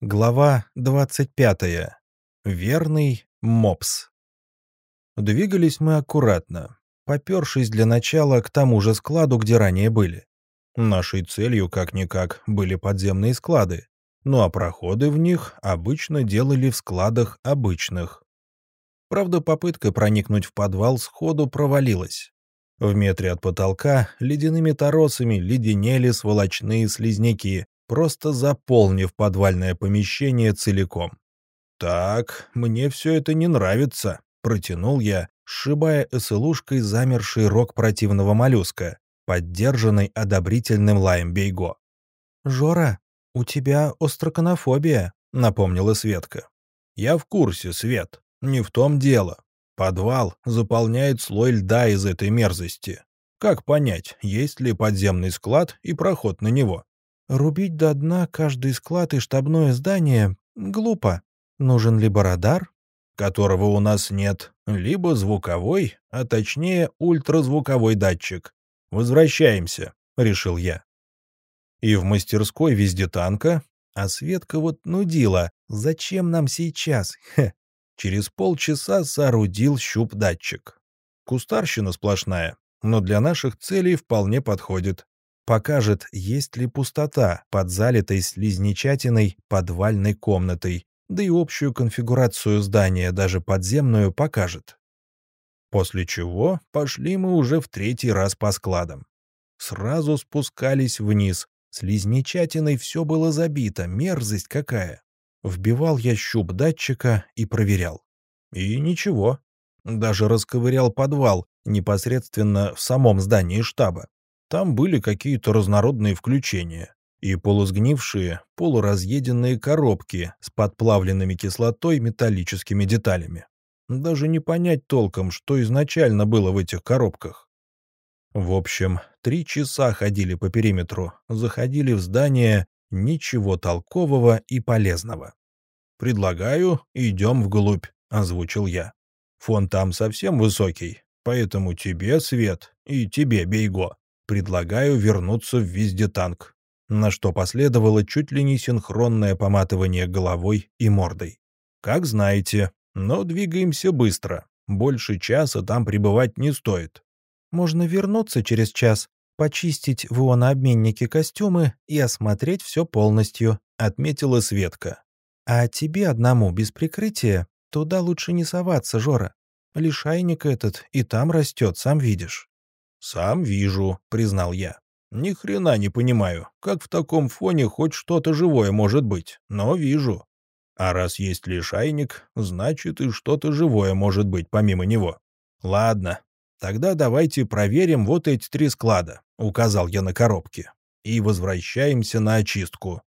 Глава 25. Верный мопс. Двигались мы аккуратно, попёршись для начала к тому же складу, где ранее были. Нашей целью, как-никак, были подземные склады, ну а проходы в них обычно делали в складах обычных. Правда, попытка проникнуть в подвал сходу провалилась. В метре от потолка ледяными торосами леденели сволочные слизняки, просто заполнив подвальное помещение целиком. «Так, мне все это не нравится», — протянул я, сшибая СЛУшкой замерший рог противного моллюска, поддержанный одобрительным лаем Бейго. «Жора, у тебя остроконофобия», — напомнила Светка. «Я в курсе, Свет. Не в том дело. Подвал заполняет слой льда из этой мерзости. Как понять, есть ли подземный склад и проход на него? Рубить до дна каждый склад и штабное здание глупо. Нужен либо радар, которого у нас нет, либо звуковой, а точнее ультразвуковой датчик. Возвращаемся, решил я. И в мастерской везде танка, а Светка вот нудила. Зачем нам сейчас? Хе. Через полчаса соорудил щуп-датчик. Кустарщина сплошная, но для наших целей вполне подходит покажет, есть ли пустота под залитой слизнячатиной подвальной комнатой, да и общую конфигурацию здания, даже подземную, покажет. После чего пошли мы уже в третий раз по складам. Сразу спускались вниз. Слизнячатиной все было забито, мерзость какая. Вбивал я щуп датчика и проверял. И ничего. Даже расковырял подвал непосредственно в самом здании штаба. Там были какие-то разнородные включения и полусгнившие, полуразъеденные коробки с подплавленными кислотой металлическими деталями. Даже не понять толком, что изначально было в этих коробках. В общем, три часа ходили по периметру, заходили в здание, ничего толкового и полезного. «Предлагаю, идем вглубь», — озвучил я. «Фон там совсем высокий, поэтому тебе, Свет, и тебе, Бейго, предлагаю вернуться в вездетанк, на что последовало чуть ли не синхронное поматывание головой и мордой. Как знаете, но двигаемся быстро. Больше часа там пребывать не стоит. Можно вернуться через час, почистить в ионообменнике костюмы и осмотреть все полностью, отметила Светка. А тебе одному без прикрытия туда лучше не соваться, Жора. Лишайник этот и там растет, сам видишь. «Сам вижу», — признал я. «Ни хрена не понимаю, как в таком фоне хоть что-то живое может быть, но вижу. А раз есть лишайник, значит и что-то живое может быть помимо него. Ладно, тогда давайте проверим вот эти три склада», — указал я на коробке, «и возвращаемся на очистку».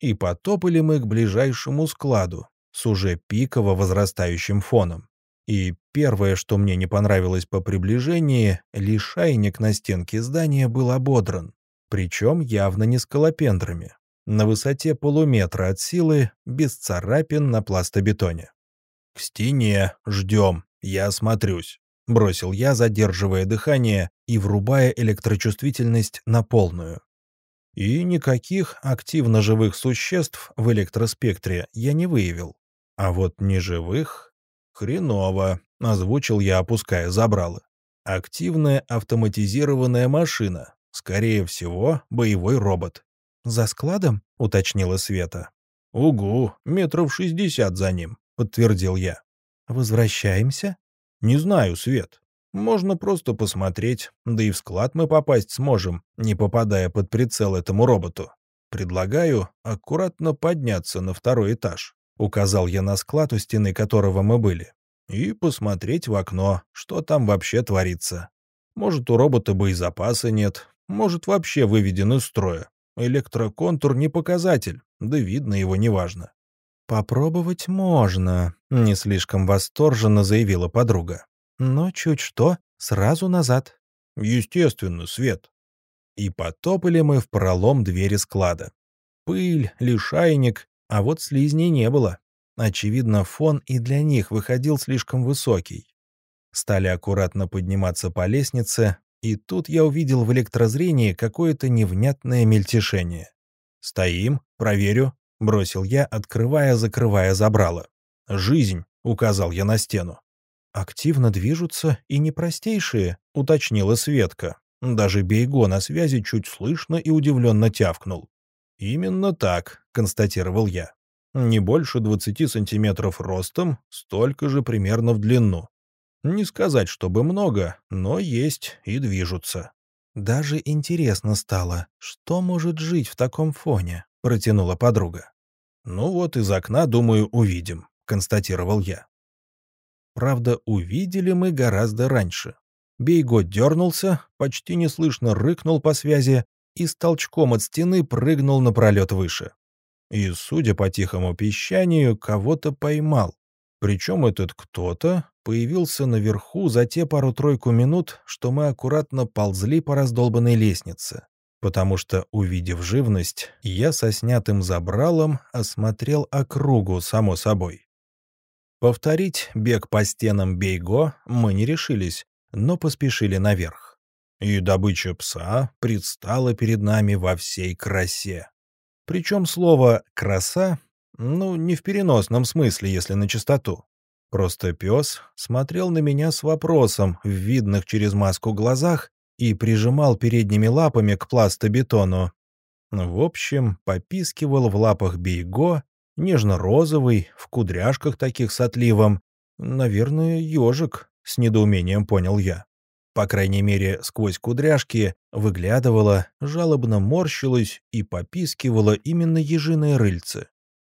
И потопали мы к ближайшему складу с уже пиково возрастающим фоном. И первое, что мне не понравилось по приближении, лишайник на стенке здания был ободран, причем явно не скалопендрами, на высоте полуметра от силы, без царапин на пластобетоне. «К стене, ждем, я осмотрюсь», — бросил я, задерживая дыхание и врубая электрочувствительность на полную. И никаких активно живых существ в электроспектре я не выявил. А вот неживых «Хреново», — озвучил я, опуская забрало. «Активная автоматизированная машина. Скорее всего, боевой робот». «За складом?» — уточнила Света. «Угу, метров шестьдесят за ним», — подтвердил я. «Возвращаемся?» «Не знаю, Свет. Можно просто посмотреть, да и в склад мы попасть сможем, не попадая под прицел этому роботу. Предлагаю аккуратно подняться на второй этаж. — указал я на склад, у стены которого мы были, — и посмотреть в окно, что там вообще творится. Может, у робота боезапаса нет, может, вообще выведен из строя. Электроконтур не показатель, да видно его неважно. «Попробовать можно», — не слишком восторженно заявила подруга. «Но чуть что, сразу назад». «Естественно, Свет». И потопали мы в пролом двери склада. Пыль, лишайник, а вот слизней не было. Очевидно, фон и для них выходил слишком высокий. Стали аккуратно подниматься по лестнице, и тут я увидел в электрозрении какое-то невнятное мельтешение. «Стоим, проверю», — бросил я, открывая-закрывая забрало. «Жизнь», — указал я на стену. «Активно движутся и непростейшие», — уточнила Светка. Даже Бейго на связи чуть слышно и удивленно тявкнул. «Именно так», — констатировал я. «Не больше 20 сантиметров ростом, столько же примерно в длину. Не сказать, чтобы много, но есть и движутся». «Даже интересно стало, что может жить в таком фоне?» — протянула подруга. «Ну вот из окна, думаю, увидим», — констатировал я. Правда, увидели мы гораздо раньше. Бейго дернулся, почти неслышно рыкнул по связи и с толчком от стены прыгнул на пролет выше. И, судя по тихому пищанию, кого-то поймал. Причем этот кто-то появился наверху за те пару-тройку минут, что мы аккуратно ползли по раздолбанной лестнице. Потому что, увидев живность, я со снятым забралом осмотрел округу, само собой. Повторить бег по стенам Бейго мы не решились, но поспешили наверх. И добыча пса предстала перед нами во всей красе. Причем слово «краса» ну, не в переносном смысле, если на чистоту. Просто пес смотрел на меня с вопросом в видных через маску глазах и прижимал передними лапами к пластобетону. В общем, попискивал в лапах бейго, нежно-розовый, в кудряшках таких с отливом. Наверное, ежик, с недоумением понял я. По крайней мере, сквозь кудряшки выглядывала, жалобно морщилась и попискивала именно ежиное рыльце.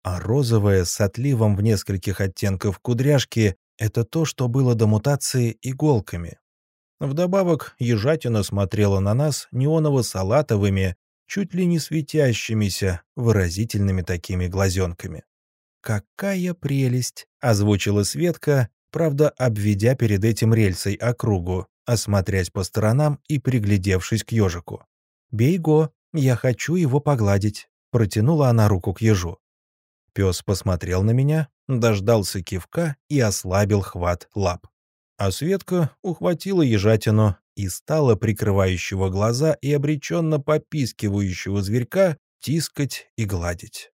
А розовое с отливом в нескольких оттенков кудряшки — это то, что было до мутации иголками. Вдобавок, ежатина смотрела на нас неоново-салатовыми, чуть ли не светящимися, выразительными такими глазенками. «Какая прелесть!» — озвучила Светка, правда, обведя перед этим рельсой округу, осмотрясь по сторонам и приглядевшись к ежику. «Бейго, я хочу его погладить», — протянула она руку к ежу. Пес посмотрел на меня, дождался кивка и ослабил хват лап. А Светка ухватила ежатину и стала прикрывающего глаза и обреченно попискивающего зверька тискать и гладить.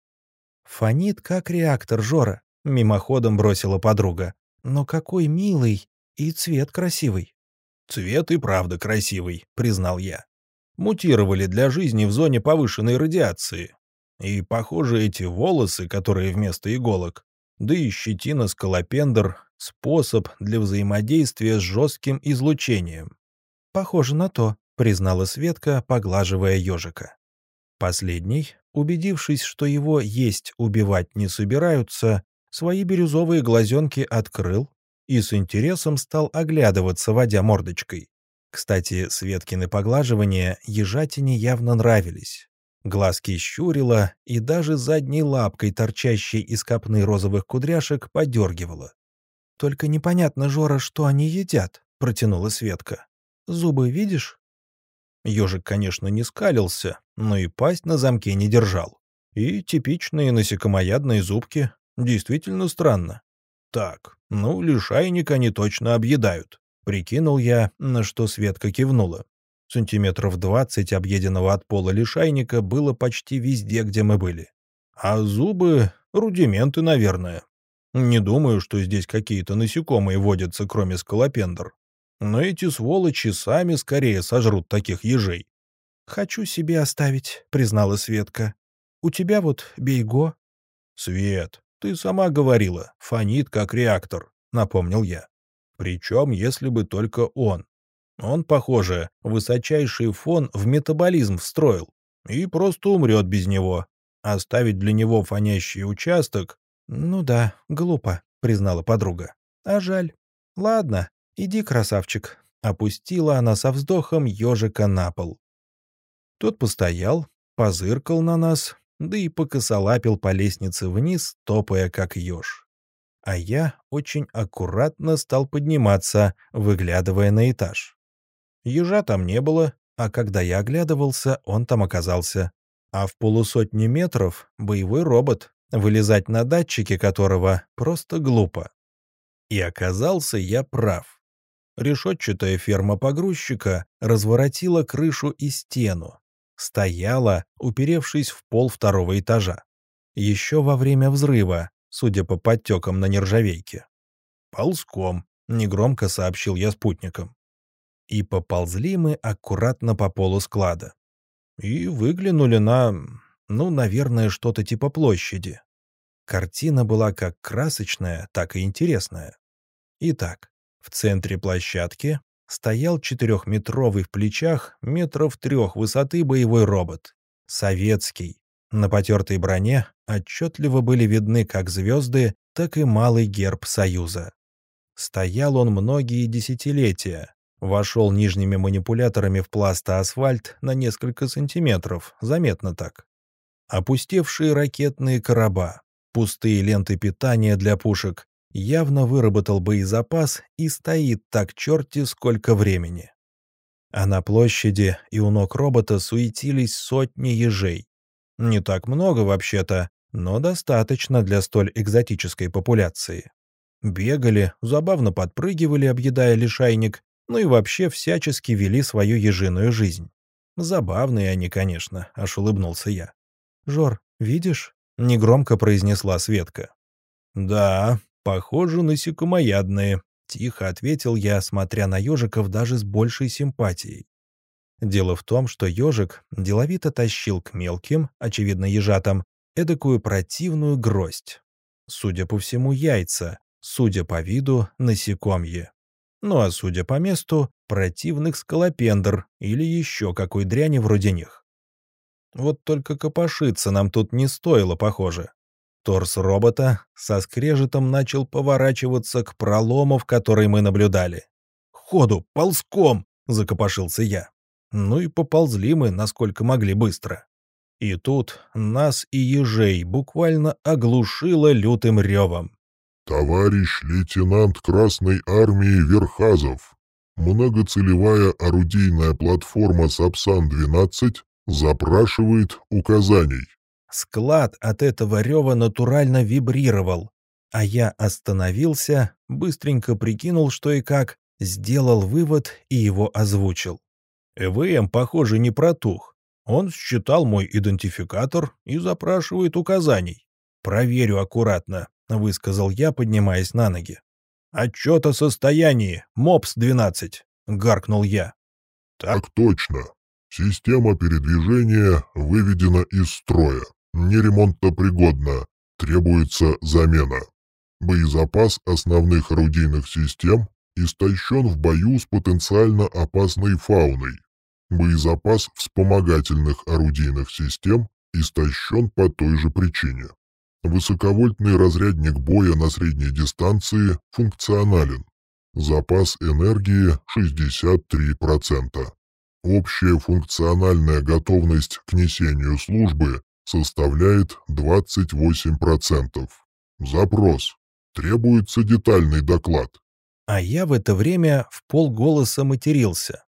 «Фонит, как реактор, Жора», — мимоходом бросила подруга. «Но какой милый и цвет красивый». «Цвет и правда красивый», — признал я. «Мутировали для жизни в зоне повышенной радиации. И, похоже, эти волосы, которые вместо иголок, да и щетина скалопендр — способ для взаимодействия с жестким излучением. «Похоже на то», — признала Светка, поглаживая ежика. Последний, убедившись, что его есть убивать не собираются, свои бирюзовые глазенки открыл и с интересом стал оглядываться, водя мордочкой. Кстати, Светкины поглаживания ежатине явно нравились. Глазки щурила и даже задней лапкой, торчащей из копны розовых кудряшек, подергивала. «Только непонятно, Жора, что они едят», — протянула Светка. «Зубы видишь?» Ежик, конечно, не скалился, но и пасть на замке не держал. И типичные насекомоядные зубки. Действительно странно. Так, ну, лишайник они точно объедают. Прикинул я, на что Светка кивнула. Сантиметров двадцать объеденного от пола лишайника было почти везде, где мы были. А зубы — рудименты, наверное. Не думаю, что здесь какие-то насекомые водятся, кроме скалопендр. Но эти сволочи сами скорее сожрут таких ежей. «Хочу себе оставить», — признала Светка. «У тебя вот бейго». «Свет, ты сама говорила, фонит как реактор», — напомнил я. «Причем, если бы только он. Он, похоже, высочайший фон в метаболизм встроил и просто умрет без него. Оставить для него фонящий участок... «Ну да, глупо», — признала подруга. «А жаль. Ладно, иди, красавчик». Опустила она со вздохом ежика на пол. Тот постоял, позыркал на нас, да и покосолапил по лестнице вниз, топая как еж. А я очень аккуратно стал подниматься, выглядывая на этаж. Ежа там не было, а когда я оглядывался, он там оказался. А в полусотни метров — боевой робот, вылезать на датчике которого просто глупо. И оказался я прав. Решетчатая ферма погрузчика разворотила крышу и стену. Стояла, уперевшись в пол второго этажа. Еще во время взрыва, судя по подтекам на нержавейке. «Ползком», — негромко сообщил я спутникам. И поползли мы аккуратно по полу склада. И выглянули на, ну, наверное, что-то типа площади. Картина была как красочная, так и интересная. Итак, в центре площадки стоял четырехметровый в плечах, метров трех высоты боевой робот. Советский. На потертой броне отчетливо были видны как звезды, так и малый герб Союза. Стоял он многие десятилетия, вошел нижними манипуляторами в пластоасфальт на несколько сантиметров, заметно так. Опустевшие ракетные короба, пустые ленты питания для пушек, явно выработал боезапас и стоит так черти сколько времени. А на площади и у ног робота суетились сотни ежей. Не так много вообще-то, но достаточно для столь экзотической популяции. Бегали, забавно подпрыгивали, объедая лишайник, ну и вообще всячески вели свою ежиную жизнь. Забавные они, конечно, аж улыбнулся я. «Жор, видишь?» — негромко произнесла Светка. «Да, «Похоже, насекомоядные», — тихо ответил я, смотря на ежиков даже с большей симпатией. Дело в том, что ежик деловито тащил к мелким, очевидно ежатам, эдакую противную гроздь. Судя по всему, яйца, судя по виду, насекомье. Ну а судя по месту, противных скалопендр или еще какой дряни вроде них. Вот только копошиться нам тут не стоило, похоже. Торс робота со скрежетом начал поворачиваться к пролому, в который мы наблюдали. «Ходу, ползком!» — закопошился я. Ну и поползли мы, насколько могли быстро. И тут нас и ежей буквально оглушило лютым ревом. «Товарищ лейтенант Красной Армии Верхазов, многоцелевая орудийная платформа «Сапсан-12» запрашивает указаний». Склад от этого рева натурально вибрировал, а я остановился, быстренько прикинул, что и как, сделал вывод и его озвучил. ЭВМ, похоже, не протух. Он считал мой идентификатор и запрашивает указаний. «Проверю аккуратно», — высказал я, поднимаясь на ноги. «Отчет о состоянии, МОПС-12», — гаркнул я. «Так точно. Система передвижения выведена из строя неремонтопригодна, требуется замена. Боезапас основных орудийных систем истощен в бою с потенциально опасной фауной. Боезапас вспомогательных орудийных систем истощен по той же причине. Высоковольтный разрядник боя на средней дистанции функционален. Запас энергии 63%. Общая функциональная готовность к несению службы составляет 28%. Запрос. Требуется детальный доклад. А я в это время в полголоса матерился.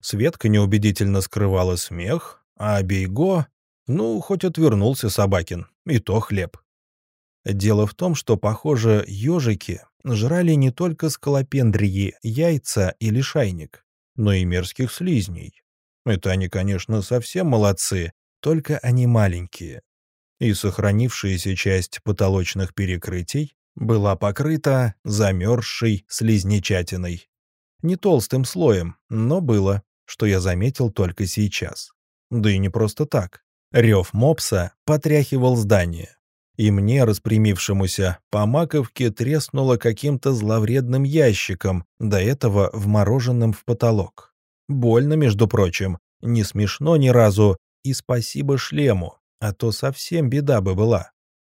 Светка неубедительно скрывала смех, а Бейго, ну, хоть отвернулся Собакин, и то хлеб. Дело в том, что, похоже, ежики жрали не только скалопендрии, яйца или шайник, но и мерзких слизней. Это они, конечно, совсем молодцы, только они маленькие. И сохранившаяся часть потолочных перекрытий была покрыта замерзшей слизнячатиной. Не толстым слоем, но было, что я заметил только сейчас. Да и не просто так. Рев мопса потряхивал здание. И мне, распрямившемуся, по маковке треснуло каким-то зловредным ящиком, до этого вмороженным в потолок. Больно, между прочим, не смешно ни разу, и спасибо шлему, а то совсем беда бы была.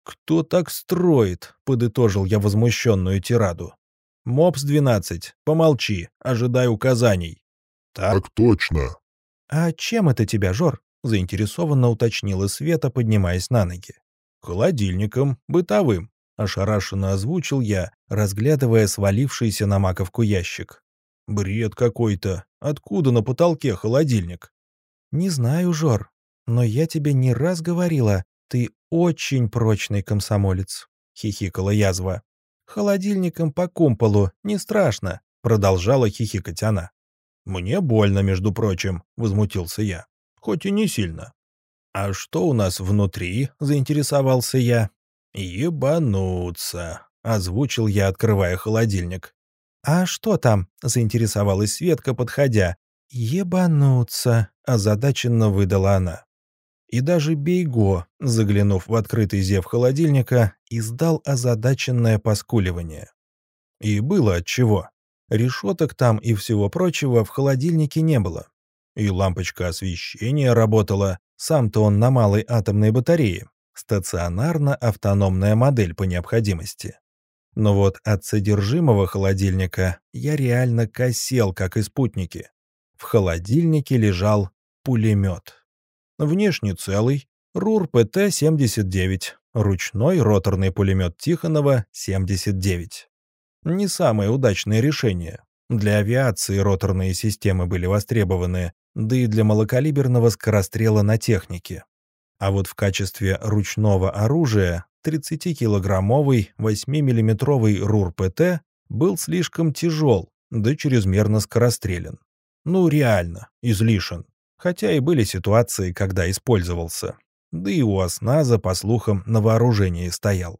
«Кто так строит?» — подытожил я возмущенную тираду. «Мопс-12, помолчи, ожидай указаний». «Так, так точно». «А чем это тебя, Жор?» — заинтересованно уточнила Света, поднимаясь на ноги. «Холодильником, бытовым», — ошарашенно озвучил я, разглядывая свалившийся на маковку ящик. «Бред какой-то. Откуда на потолке холодильник?» «Не знаю, Жор но я тебе не раз говорила, ты очень прочный комсомолец», — хихикала язва. «Холодильником по кумполу, не страшно», — продолжала хихикать она. «Мне больно, между прочим», — возмутился я. «Хоть и не сильно». «А что у нас внутри?» — заинтересовался я. «Ебануться», — озвучил я, открывая холодильник. «А что там?» — заинтересовалась Светка, подходя. «Ебануться», — озадаченно выдала она. И даже Бейго, заглянув в открытый зев холодильника, издал озадаченное поскуливание. И было отчего. Решеток там и всего прочего в холодильнике не было. И лампочка освещения работала, сам-то он на малой атомной батарее. Стационарно-автономная модель по необходимости. Но вот от содержимого холодильника я реально косел, как и спутники. В холодильнике лежал пулемет. Внешне целый, РУР ПТ-79, ручной роторный пулемет Тихонова 79. Не самое удачное решение. Для авиации роторные системы были востребованы, да и для малокалиберного скорострела на технике. А вот в качестве ручного оружия 30-килограммовый 8-миллиметровый РУР-ПТ был слишком тяжел, да чрезмерно скорострелен. Ну, реально, излишен. Хотя и были ситуации, когда использовался. Да и у осназа, по слухам, на вооружении стоял.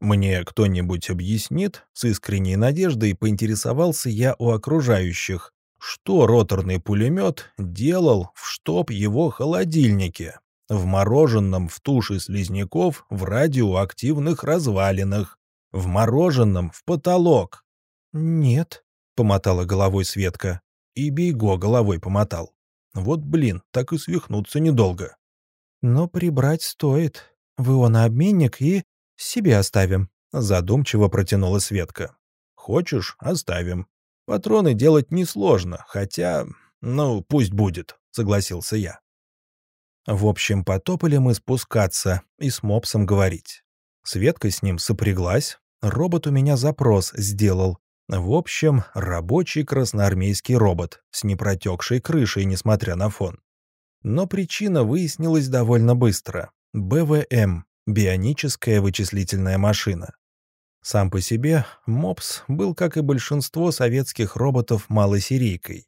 Мне кто-нибудь объяснит, с искренней надеждой поинтересовался я у окружающих, что роторный пулемет делал в штоп его холодильнике, вмороженном в туши слизняков в радиоактивных развалинах, вмороженном в потолок. «Нет», — помотала головой Светка, и Бейго головой помотал. Вот блин, так и свихнуться недолго. «Но прибрать стоит. В ионообменник и себе оставим», — задумчиво протянула Светка. «Хочешь — оставим. Патроны делать несложно, хотя... Ну, пусть будет», — согласился я. В общем, потопали мы спускаться и с мопсом говорить. Светка с ним сопряглась, робот у меня запрос сделал, в общем, рабочий красноармейский робот с непротекшей крышей, несмотря на фон. Но причина выяснилась довольно быстро. БВМ — бионическая вычислительная машина. Сам по себе МОПС был, как и большинство советских роботов, малосерийкой.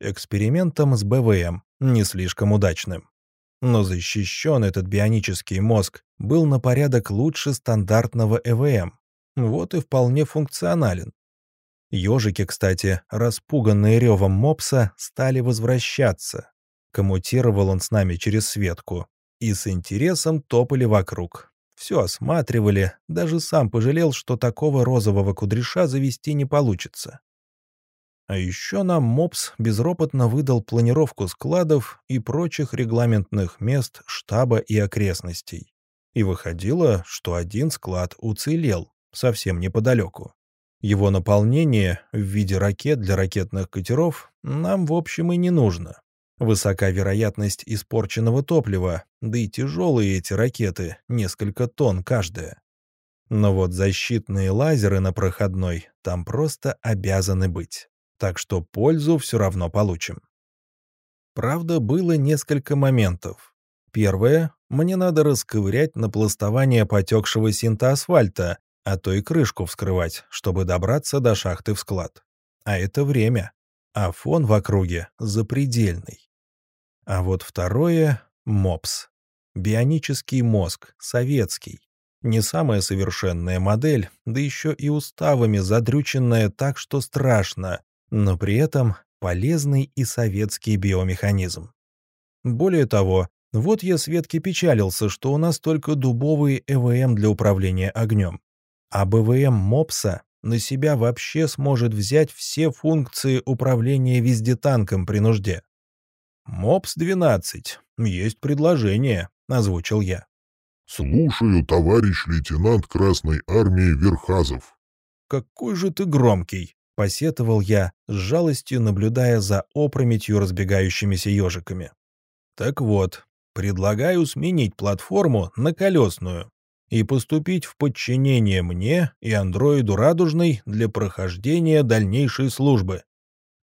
Экспериментом с БВМ, не слишком удачным. Но защищен этот бионический мозг был на порядок лучше стандартного ЭВМ. Вот и вполне функционален. Ежики, кстати, распуганные ревом мопса, стали возвращаться. Коммутировал он с нами через Светку. И с интересом топали вокруг. Все осматривали, даже сам пожалел, что такого розового кудряша завести не получится. А еще нам МОПС безропотно выдал планировку складов и прочих регламентных мест штаба и окрестностей. И выходило, что один склад уцелел, совсем неподалеку. Его наполнение в виде ракет для ракетных катеров нам, в общем, и не нужно. Высока вероятность испорченного топлива, да и тяжелые эти ракеты, несколько тонн каждая. Но вот защитные лазеры на проходной там просто обязаны быть. Так что пользу все равно получим. Правда, было несколько моментов. Первое, мне надо расковырять напластование потекшего синтоасфальта, а то и крышку вскрывать, чтобы добраться до шахты в склад. А это время, а фон в округе запредельный. А вот второе — МОПС. Бионический мозг, советский. Не самая совершенная модель, да еще и уставами задрюченная так, что страшно, но при этом полезный и советский биомеханизм. Более того, вот я Светке печалился, что у нас только дубовые ЭВМ для управления огнем а БВМ МОПСа на себя вообще сможет взять все функции управления вездетанком при нужде. «МОПС-12. Есть предложение», — озвучил я. «Слушаю, товарищ лейтенант Красной Армии Верхазов». «Какой же ты громкий!» — посетовал я, с жалостью наблюдая за опрометью разбегающимися ежиками. «Так вот, предлагаю сменить платформу на колесную и поступить в подчинение мне и андроиду Радужной для прохождения дальнейшей службы.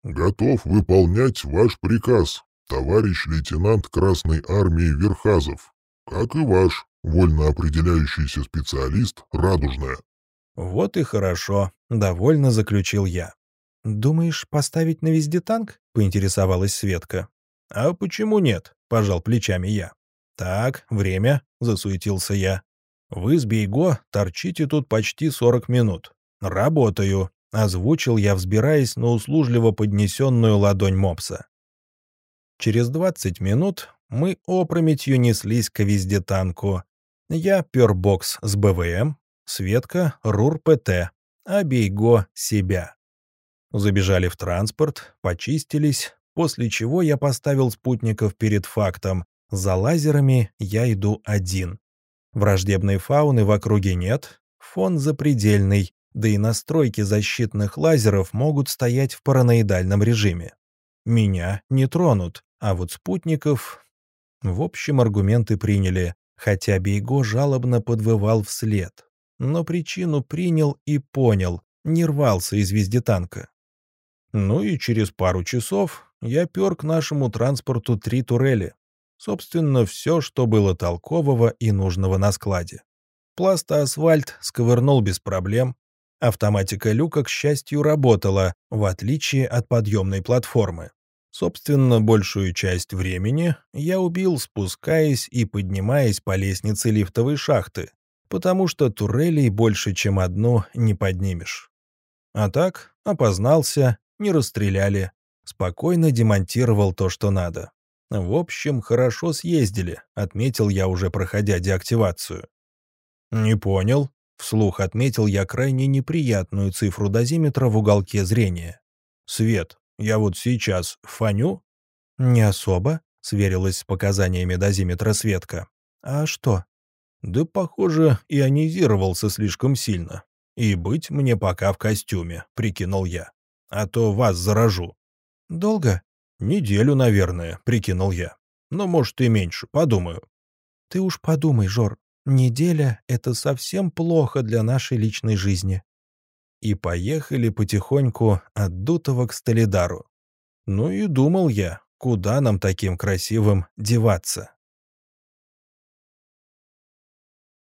Готов выполнять ваш приказ, товарищ лейтенант Красной Армии Верхазов, как и ваш вольно определяющийся специалист Радужная. Вот и хорошо, довольно заключил я. «Думаешь, поставить на везде танк?» — поинтересовалась Светка. «А почему нет?» — пожал плечами я. «Так, время», — засуетился я. «Вы с Бейго торчите тут почти 40 минут. Работаю», — озвучил я, взбираясь на услужливо поднесенную ладонь мопса. Через 20 минут мы опрометью неслись к вездетанку. Я пер бокс с БВМ, Светка — РУР-ПТ, а Бейго — себя. Забежали в транспорт, почистились, после чего я поставил спутников перед фактом. За лазерами я иду один. Враждебной фауны в округе нет, фон запредельный, да и настройки защитных лазеров могут стоять в параноидальном режиме. Меня не тронут, а вот спутников... В общем, аргументы приняли, хотя Бейго жалобно подвывал вслед. Но причину принял и понял, не рвался из вездетанка. Ну и через пару часов я пер к нашему транспорту три турели. Собственно, все, что было толкового и нужного на складе. Пластоасфальт сковырнул без проблем. Автоматика люка, к счастью, работала, в отличие от подъемной платформы. Собственно, большую часть времени я убил, спускаясь и поднимаясь по лестнице лифтовой шахты, потому что турелей больше, чем одну, не поднимешь. А так, опознался, не расстреляли, спокойно демонтировал то, что надо. В общем, хорошо съездили, отметил я уже проходя деактивацию. Не понял, вслух отметил я крайне неприятную цифру дозиметра в уголке зрения. Свет, я вот сейчас фаню? Не особо, сверилась с показаниями дозиметра Светка. А что? Да, похоже, ионизировался слишком сильно. И быть мне пока в костюме, прикинул я. А то вас заражу. Долго? «Неделю, наверное», — прикинул я. «Но, может, и меньше, подумаю». «Ты уж подумай, Жор, неделя — это совсем плохо для нашей личной жизни». И поехали потихоньку от Дутова к Столидару. Ну и думал я, куда нам таким красивым деваться.